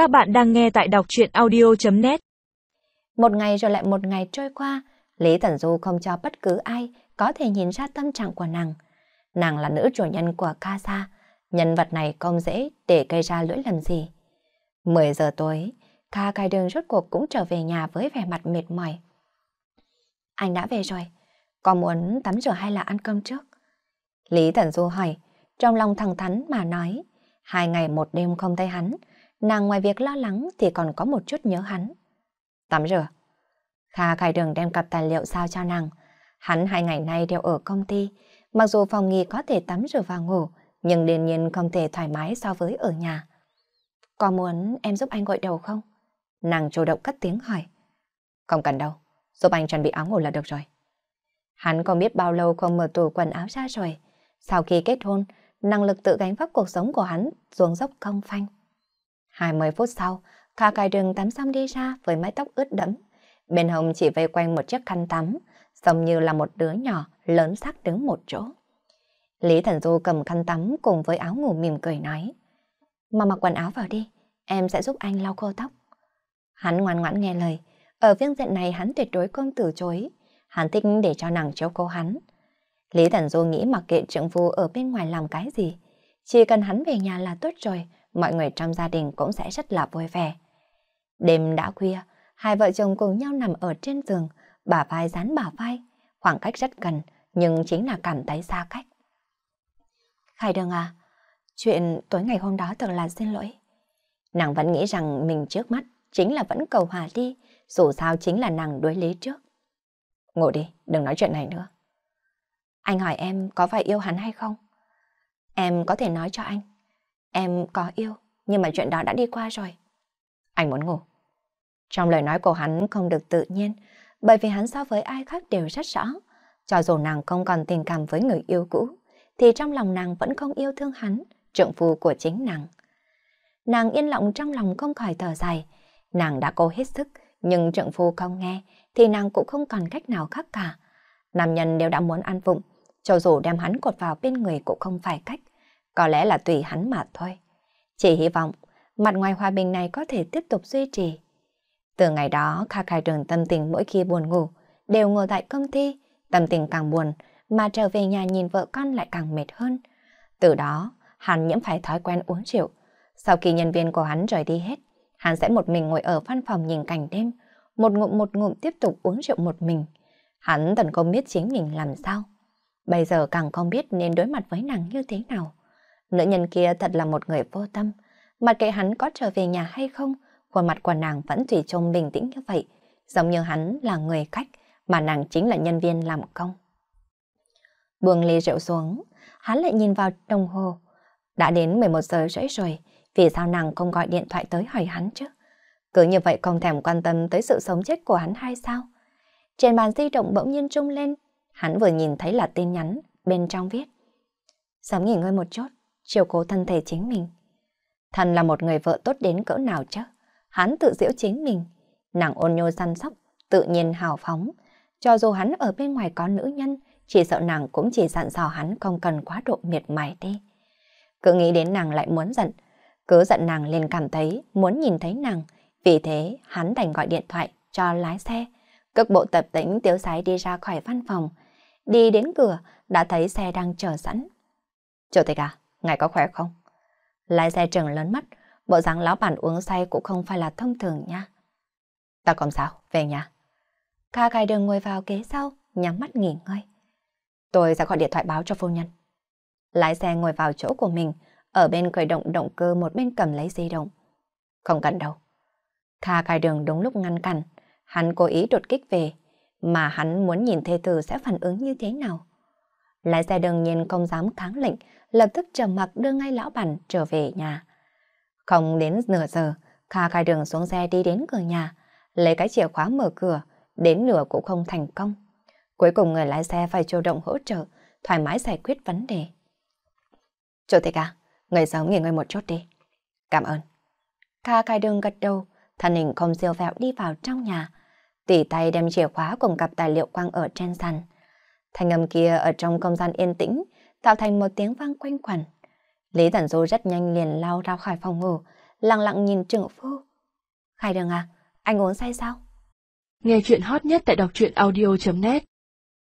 Các bạn đang nghe tại đọc chuyện audio.net Một ngày rồi lại một ngày trôi qua, Lý Tần Du không cho bất cứ ai có thể nhìn ra tâm trạng của nàng. Nàng là nữ chủ nhân của Casa, nhân vật này không dễ để gây ra lỗi lầm gì. 10 giờ tối, Kha cai đường rốt cuộc cũng trở về nhà với vẻ mặt mệt mỏi. Anh đã về rồi, có muốn tắm rửa hay là ăn cơm trước? Lý Tần Du hỏi, trong lòng thẳng thắn mà nói, hai ngày một đêm không thấy hắn, nàng ngoài việc lo lắng thì còn có một chút nhớ hắn. Tắm rửa. Kha khai đường đem cặp tài liệu sao cho nàng. Hắn hai ngày nay đều ở công ty, mặc dù phòng nghỉ có thể tắm rửa và ngủ, nhưng đương nhiên không thể thoải mái so với ở nhà. Có muốn em giúp anh gội đầu không? Nàng chủ động cất tiếng hỏi. Không cần đâu, giúp anh chuẩn bị áo ngủ là được rồi. Hắn không biết bao lâu không mở tủ quần áo ra rồi. Sau khi kết hôn, năng lực tự gánh vác cuộc sống của hắn xuống dốc không phanh. 20 phút sau, Kha cài đường tắm xong đi ra với mái tóc ướt đẫm. Bên hông chỉ vây quanh một chiếc khăn tắm, giống như là một đứa nhỏ lớn xác đứng một chỗ. Lý Thần Du cầm khăn tắm cùng với áo ngủ mỉm cười nói. Mà mặc quần áo vào đi, em sẽ giúp anh lau khô tóc. Hắn ngoan ngoãn nghe lời, ở phương diện này hắn tuyệt đối không từ chối. Hắn thích để cho nàng chiếu cô hắn. Lý Thần Du nghĩ mặc kệ trưởng phu ở bên ngoài làm cái gì, chỉ cần hắn về nhà là tốt rồi, mọi người trong gia đình cũng sẽ rất là vui vẻ. Đêm đã khuya, hai vợ chồng cùng nhau nằm ở trên giường, bả vai dán bả vai, khoảng cách rất gần, nhưng chính là cảm thấy xa cách. Khai đường à, chuyện tối ngày hôm đó thật là xin lỗi. Nàng vẫn nghĩ rằng mình trước mắt chính là vẫn cầu hòa đi, dù sao chính là nàng đối lý trước. Ngồi đi, đừng nói chuyện này nữa. Anh hỏi em có phải yêu hắn hay không? Em có thể nói cho anh. Em có yêu, nhưng mà chuyện đó đã đi qua rồi. Anh muốn ngủ. Trong lời nói của hắn không được tự nhiên, bởi vì hắn so với ai khác đều rất rõ. Cho dù nàng không còn tình cảm với người yêu cũ, thì trong lòng nàng vẫn không yêu thương hắn, trượng phu của chính nàng. Nàng yên lặng trong lòng không khỏi thở dài. Nàng đã cố hết sức, nhưng trượng phu không nghe, thì nàng cũng không còn cách nào khác cả. Nam nhân đều đã muốn ăn vụng, cho dù đem hắn cột vào bên người cũng không phải cách. Có lẽ là tùy hắn mà thôi. Chỉ hy vọng mặt ngoài hòa bình này có thể tiếp tục duy trì. Từ ngày đó, Kha Khai Trường tâm tình mỗi khi buồn ngủ, đều ngồi tại công ty, tâm tình càng buồn, mà trở về nhà nhìn vợ con lại càng mệt hơn. Từ đó, hắn nhiễm phải thói quen uống rượu. Sau khi nhân viên của hắn rời đi hết, hắn sẽ một mình ngồi ở văn phòng nhìn cảnh đêm, một ngụm một ngụm tiếp tục uống rượu một mình. Hắn tần không biết chính mình làm sao. Bây giờ càng không biết nên đối mặt với nàng như thế nào. Nữ nhân kia thật là một người vô tâm. Mặc kệ hắn có trở về nhà hay không, khuôn mặt của nàng vẫn thủy chung bình tĩnh như vậy. Giống như hắn là người khách, mà nàng chính là nhân viên làm công. Buông ly rượu xuống, hắn lại nhìn vào đồng hồ. Đã đến 11 giờ rưỡi rồi, vì sao nàng không gọi điện thoại tới hỏi hắn chứ? Cứ như vậy không thèm quan tâm tới sự sống chết của hắn hay sao? Trên bàn di động bỗng nhiên trung lên, hắn vừa nhìn thấy là tin nhắn, bên trong viết. Sớm nghỉ ngơi một chút, chiều cố thân thể chính mình. Thần là một người vợ tốt đến cỡ nào chứ? Hắn tự giễu chính mình. Nàng ôn nhô săn sóc, tự nhiên hào phóng. Cho dù hắn ở bên ngoài có nữ nhân, chỉ sợ nàng cũng chỉ dặn dò hắn không cần quá độ miệt mài đi. Cứ nghĩ đến nàng lại muốn giận, cứ giận nàng liền cảm thấy muốn nhìn thấy nàng. Vì thế hắn đành gọi điện thoại cho lái xe. Cước bộ tập tĩnh tiếu sái đi ra khỏi văn phòng. Đi đến cửa, đã thấy xe đang chờ sẵn. Chủ tịch à, ngài có khỏe không? Lái xe trừng lớn mắt, bộ dáng lão bản uống say cũng không phải là thông thường nha. Ta không sao, về nhà. Kha khai đường ngồi vào ghế sau, nhắm mắt nghỉ ngơi. Tôi sẽ gọi điện thoại báo cho phu nhân. Lái xe ngồi vào chỗ của mình, ở bên khởi động động cơ một bên cầm lấy di động. Không cần đâu. Kha khai đường đúng lúc ngăn cản, hắn cố ý đột kích về, mà hắn muốn nhìn thê tử sẽ phản ứng như thế nào. Lái xe đương nhiên không dám kháng lệnh, lập tức trầm mặc đưa ngay lão bản trở về nhà. Không đến nửa giờ, Kha khai đường xuống xe đi đến cửa nhà, lấy cái chìa khóa mở cửa, đến nửa cũng không thành công. Cuối cùng người lái xe phải chủ động hỗ trợ, thoải mái giải quyết vấn đề. Chủ tịch à, người sớm nghỉ ngơi một chút đi. Cảm ơn. Kha khai đường gật đầu, thân hình không siêu vẹo đi vào trong nhà, tỉ tay đem chìa khóa cùng cặp tài liệu quăng ở trên sàn. Thanh âm kia ở trong không gian yên tĩnh, tạo thành một tiếng vang quanh quẩn. Lý Tản Du rất nhanh liền lao ra khỏi phòng ngủ, lặng lặng nhìn trưởng phu. Khai đường à, anh uống say sao? Nghe chuyện hot nhất tại đọc truyện audio.net